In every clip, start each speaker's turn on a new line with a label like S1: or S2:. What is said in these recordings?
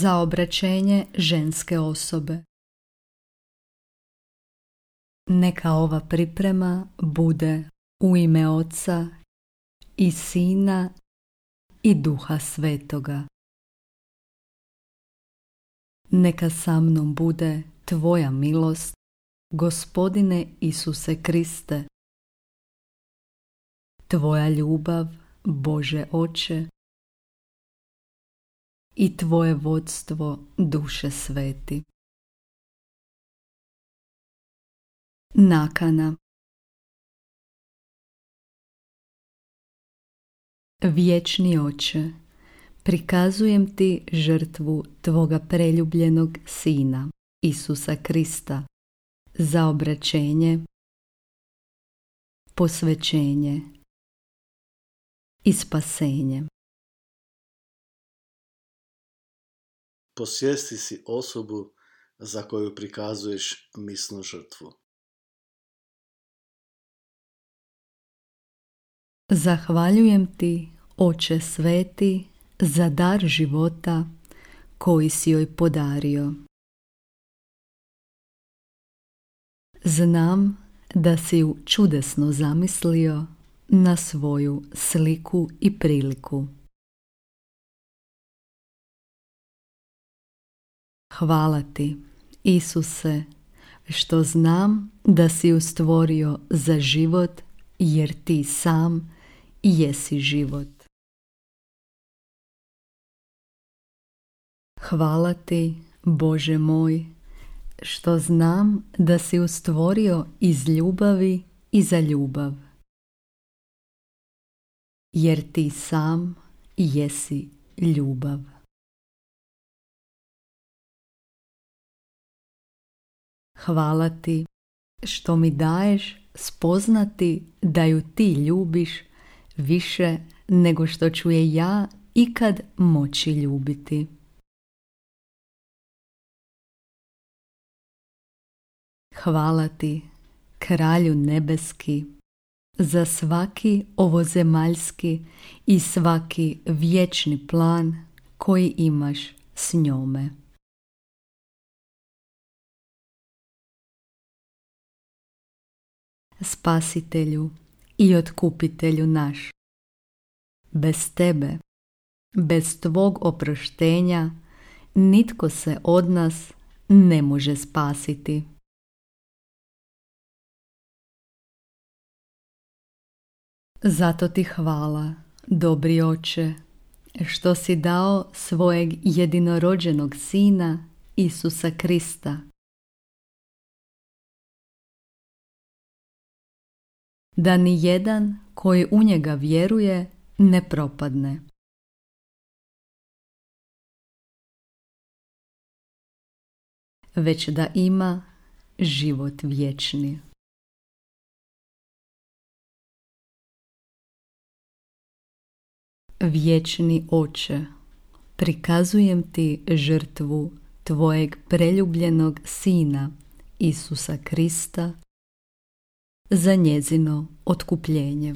S1: za obraćenje ženske osobe. Neka ova priprema bude u ime Oca i Sina i Duha Svetoga. Neka sa mnom bude Tvoja milost, Gospodine Isuse Kriste, Tvoja ljubav, Bože Oče, i Tvoje vodstvo, duše sveti. Nakana Vječni oče, prikazujem ti žrtvu Tvoga preljubljenog Sina, Isusa Krista, za obraćenje, posvećenje i spasenje.
S2: Posjesti si osobu za koju prikazuješ misnu žrtvu.
S1: Zahvaljujem ti, Oče sveti, za dar života koji si joj podario. Znam da si ju čudesno zamislio na svoju sliku i priliku. Hvala ti, Isuse, što znam da si ju stvorio za život jer ti sam jesi život. Hvala ti, Bože moj, što znam da si ju stvorio iz ljubavi i za ljubav. Jer ti sam jesi ljubav. Hvala ti što mi daješ spoznati da ju ti ljubiš više nego što ću je ja ikad moći ljubiti. Hvala ti, kralju nebeski, za svaki ovozemaljski i svaki vječni plan koji imaš s njome. Spasitelju i otkupitelju naš. Bez tebe, bez tvog oproštenja, nitko se od nas ne može spasiti. Zato ti hvala, dobri oče, što si dao svojeg jedinorođenog sina Isusa Krista. Da ni jedan koji u njega vjeruje ne propadne. Već da ima život vječni. Vječni oče, prikazujem ti žrtvu tvojeg preljubljenog sina Isusa Krista za njezino otkupljenje.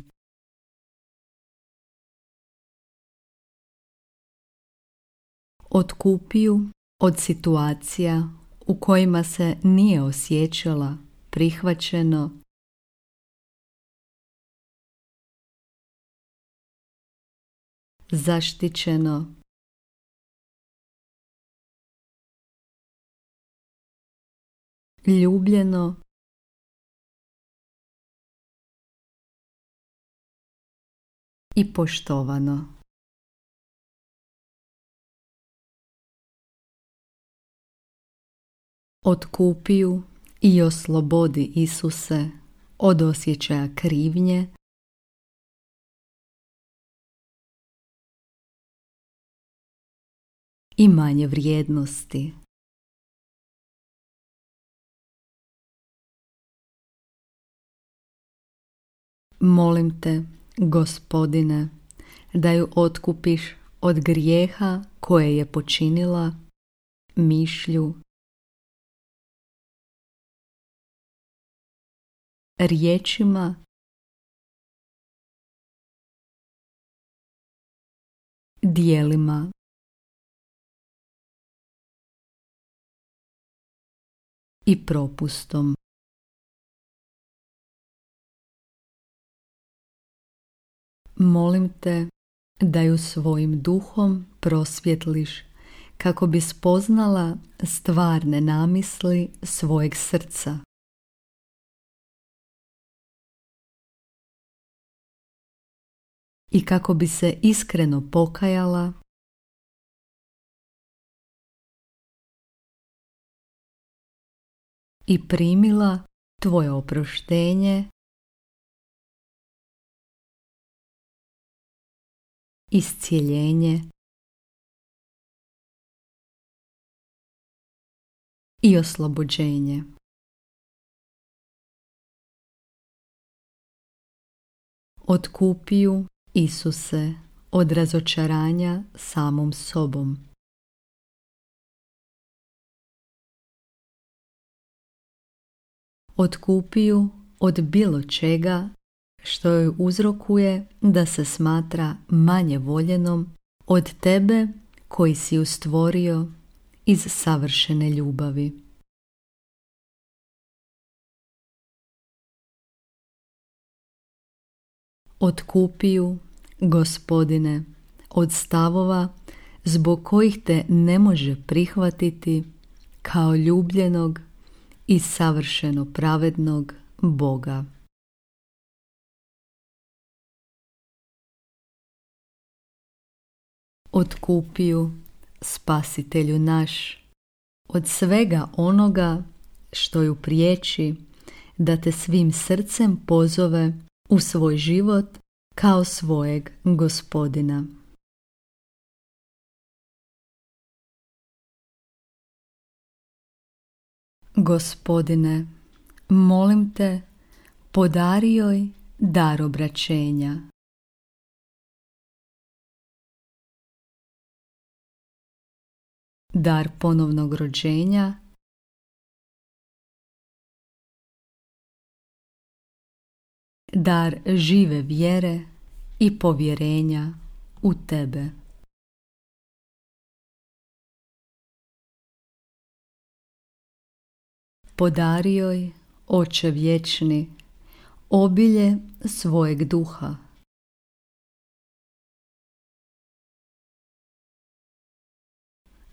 S1: Otkupiju od situacija u kojima se nije osjećala prihvaćeno zaštićeno ljubljeno i poštovano. Otkupiju i oslobodi Isuse od osjećaja krivnje i manje vrijednosti. Molim te, Gospodine, da ju otkupiš od grijeha koje je počinila mišlju. Riječima Dijelima i propustom. Molim te da ju svojim duhom prosvjetliš kako bi spoznala stvarne namisli svojeg srca. I kako bi se iskreno pokajala i primila tvoje oproštenje iscijeljenje i oslobođenje. Otkupiju Isuse od razočaranja samom sobom. Otkupiju od bilo čega što joj uzrokuje da se smatra manje voljenom od tebe koji si ju stvorio iz savršene ljubavi. Otkupiju, gospodine, od stavova zbog kojih te ne može prihvatiti kao ljubljenog i savršeno pravednog Boga. Otkupiju spasitelju naš od svega onoga što ju priječi da te svim srcem pozove u svoj život kao svojeg gospodina. Gospodine, molim te, podari joj dar obraćenja. Dar ponovnog rođenja, dar žive vjere i povjerenja u tebe. Podario joj, oče vječni, obilje svojeg duha,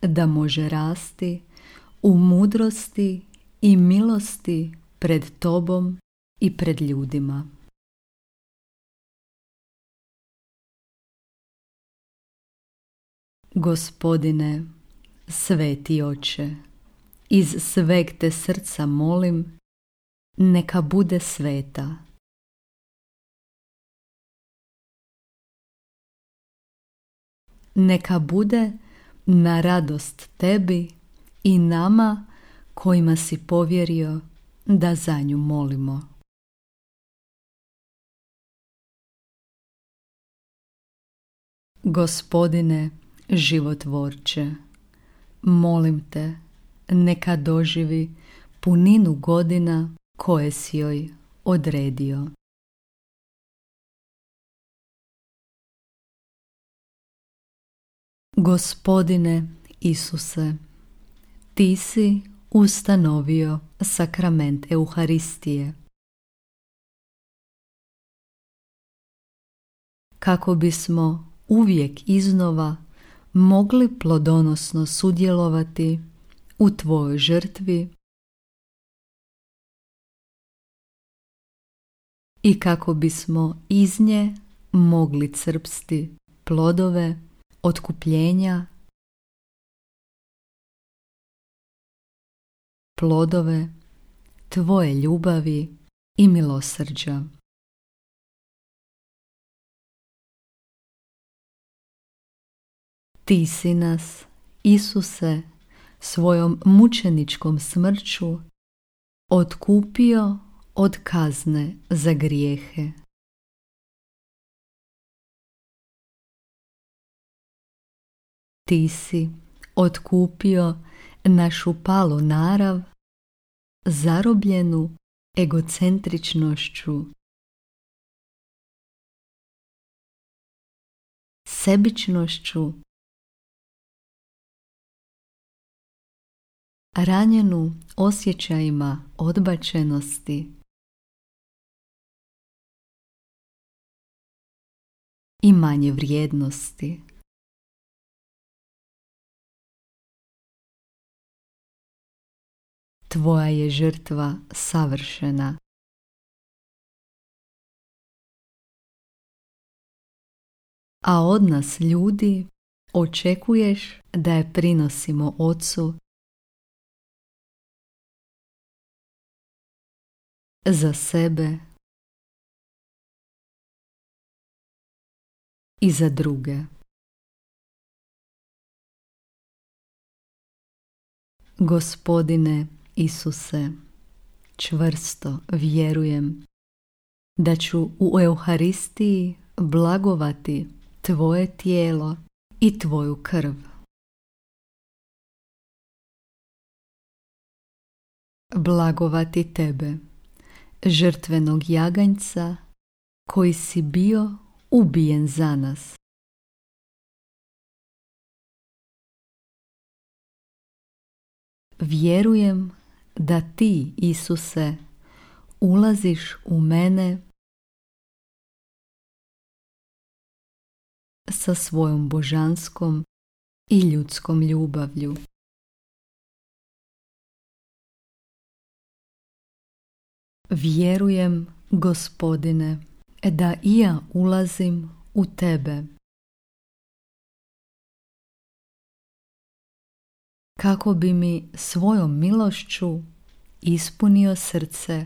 S1: da može rasti u mudrosti i milosti pred tobom i pred ljudima. Gospodine, sveti oče, iz sveg te srca molim, neka bude sveta. Neka bude na radost tebi i nama kojima si povjerio da za nju molimo. Gospodine životvorče, molim te, neka doživi puninu godina koje si joj odredio. Gospodine Isuse, Ti si ustanovio sakrament Euharistije. Kako bismo uvijek iznova mogli plodonosno sudjelovati u Tvojoj žrtvi i kako bismo iz nje mogli crpsti plodove otkupljenja, plodove Tvoje ljubavi i milosrđa. Ti si nas, Isuse, svojom mučeničkom smrću otkupio od kazne za grijehe. Ti si otkupio našu palu narav, zarobljenu egocentričnošću, sebičnošću. Ranjenu osjećajima odbačenosti. I manje vrijednosti. Tvoja je žrtva savršena. A od nas ljudi očekuješ da je prinosimo Ocu za sebe i za druge. Gospodine Isuse, čvrsto vjerujem da ću u Euharistiji blagovati Tvoje tijelo i Tvoju krv. Blagovati Tebe, žrtvenog jaganjca koji si bio ubijen za nas. Vjerujem da ti, Isuse, ulaziš u mene sa svojom božanskom i ljudskom ljubavlju. Vjerujem, gospodine, da i ja ulazim u tebe. Kako bi mi svojom milošću ispunio srce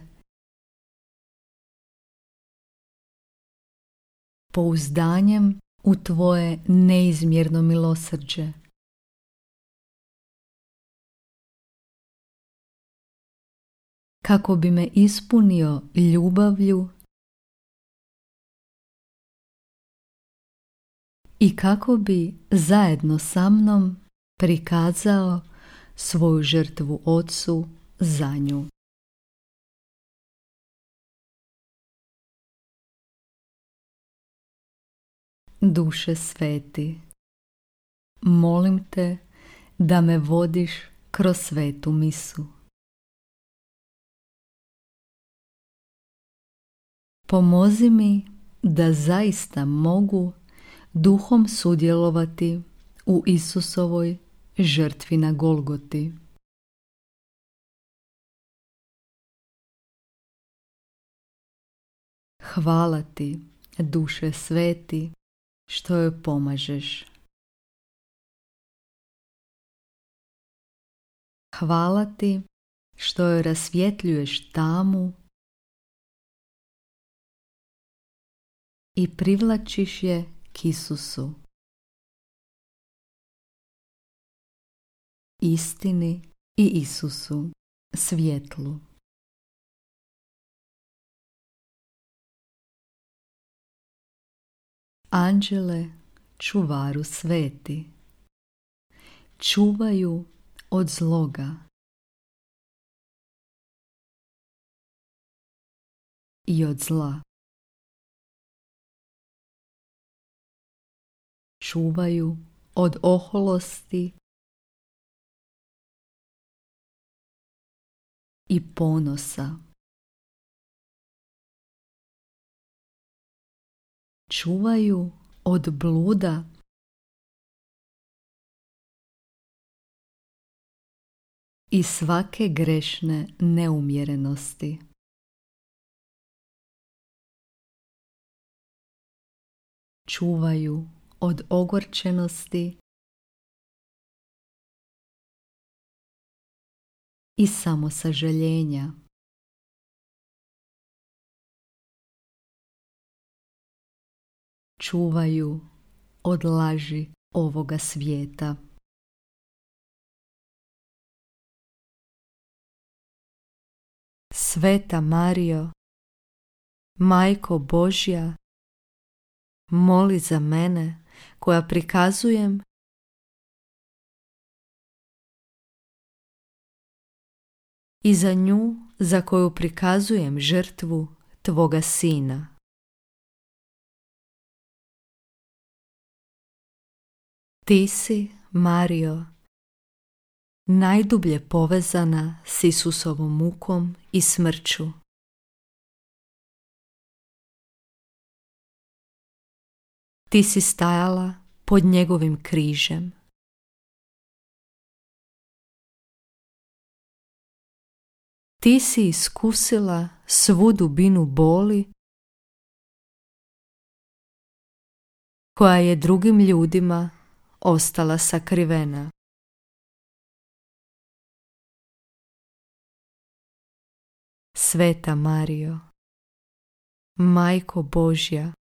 S1: pouzdanjem u tvoje neizmjerno milosrđe. Kako bi me ispunio ljubavlju i kako bi zajedno sa mnom prikazao svoju žrtvu ocu za nju. Duše sveti, molim te da me vodiš kroz svetu misu. Pomozi mi da zaista mogu duhom sudjelovati u Isusovoj žrtvi na Golgoti. Hvala ti, duše sveti, što joj pomažeš. Hvala ti što joj rasvjetljuješ tamu i privlačiš je k Isusu. Istini i Isusu, svjetlu. Anđele, čuvaru sveti, čuvaju od zloga. I od zla. čuvaju od oholosti i ponosa. Čuvaju od bluda i svake grešne neumjerenosti. Čuvaju od ogorčenosti i samosažaljenja. Čuvaju od laži ovoga svijeta. Sveta Mario, Majko Božja, moli za mene koja prikazujem i za nju za koju prikazujem žrtvu Tvoga Sina. Ti si, Mario, najdublje povezana s Isusovom mukom i smrću. Ti si stajala pod njegovim križem. Ti si iskusila svu dubinu boli koja je drugim ljudima ostala sakrivena. Sveta Mario, Majko Božja,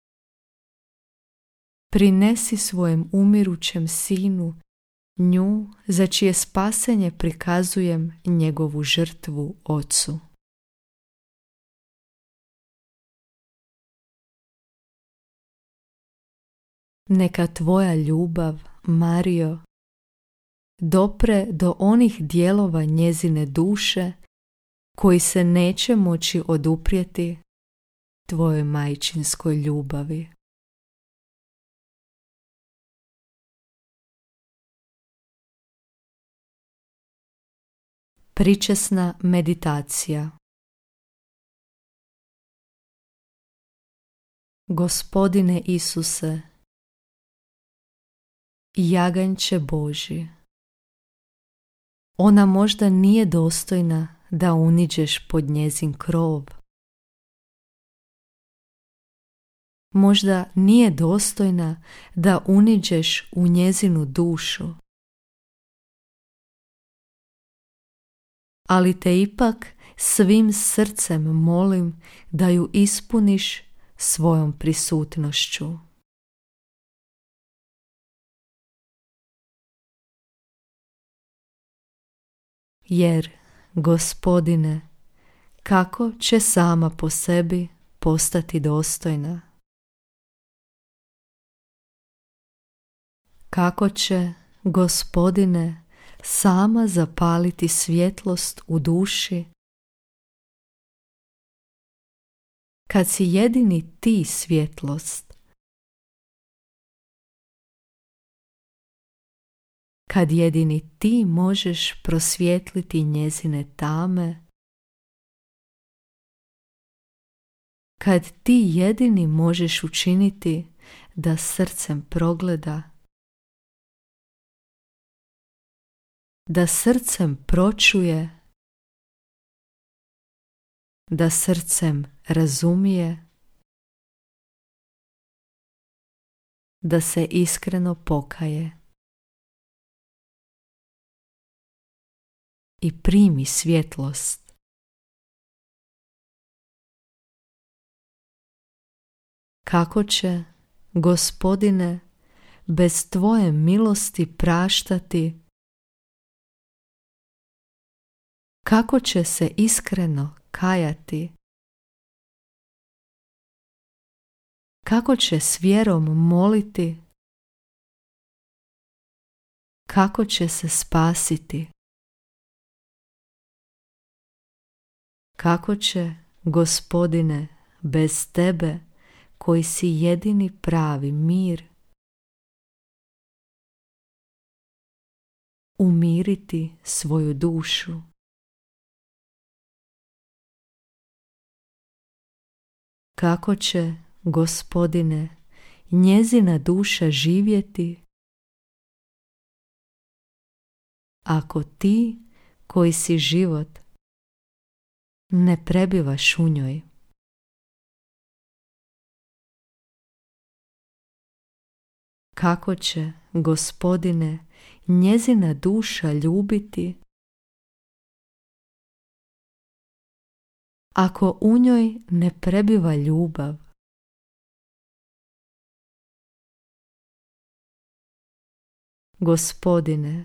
S1: prinesi svojem umirućem sinu nju za čije spasenje prikazujem njegovu žrtvu ocu. Neka tvoja ljubav, Mario, dopre do onih dijelova njezine duše koji se neće moći oduprijeti tvojoj majčinskoj ljubavi. Pričesna meditacija Gospodine Isuse, jaganče Boži, ona možda nije dostojna da uniđeš pod njezin krov. Možda nije dostojna da uniđeš u njezinu dušu. Ali te ipak svim srcem molim da ju ispuniš svojom prisutnošću. Jer Gospodine, kako će sama po sebi postati dostojna? Kako će, Gospodine, sama zapaliti svjetlost u duši? Kad si jedini ti svjetlost, kad jedini ti možeš prosvjetliti njezine tame, kad ti jedini možeš učiniti da srcem progleda, da srcem pročuje, da srcem razumije, da se iskreno pokaje. i primi svjetlost. Kako će, gospodine, bez tvoje milosti praštati? Kako će se iskreno kajati? Kako će s vjerom moliti? Kako će se spasiti? Kako će, gospodine, bez tebe, koji si jedini pravi mir, umiriti svoju dušu? Kako će, gospodine, njezina duša živjeti ako ti koji si život ne prebivaš u njoj. Kako će, gospodine, njezina duša ljubiti ako u njoj ne prebiva ljubav? Gospodine,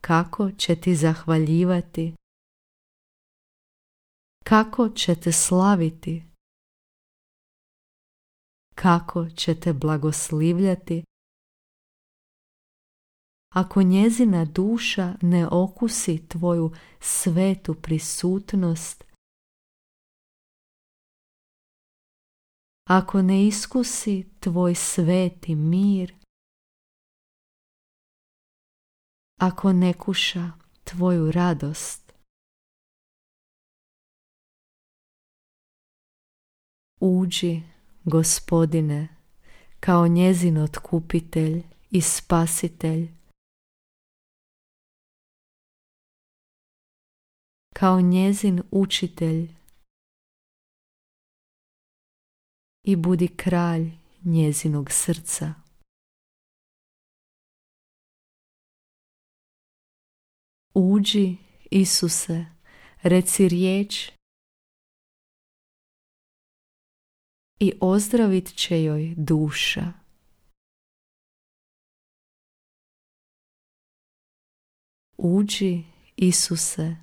S1: kako će ti zahvaljivati? Kako ćete slaviti, kako ćete blagoslivljati, ako njezina duša ne okusi tvoju svetu prisutnost, ako ne iskusi tvoj sveti mir, ako ne kuša tvoju radost. Uđi, gospodine, kao njezin otkupitelj i spasitelj, kao njezin učitelj i budi kralj njezinog srca. Uđi, Isuse, reci riječ i ozdravit će joj duša. Uđi, Isuse,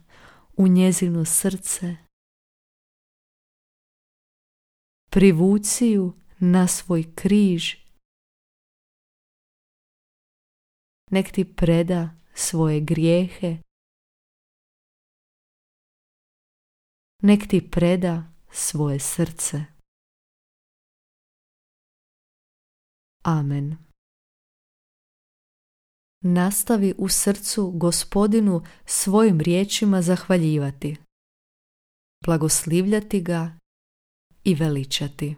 S1: u njezino srce. Privuci ju na svoj križ. Nek ti preda svoje grijehe. Nek ti preda svoje srce. Amen. Nastavi u srcu gospodinu svojim riječima zahvaljivati, blagoslivljati ga i veličati.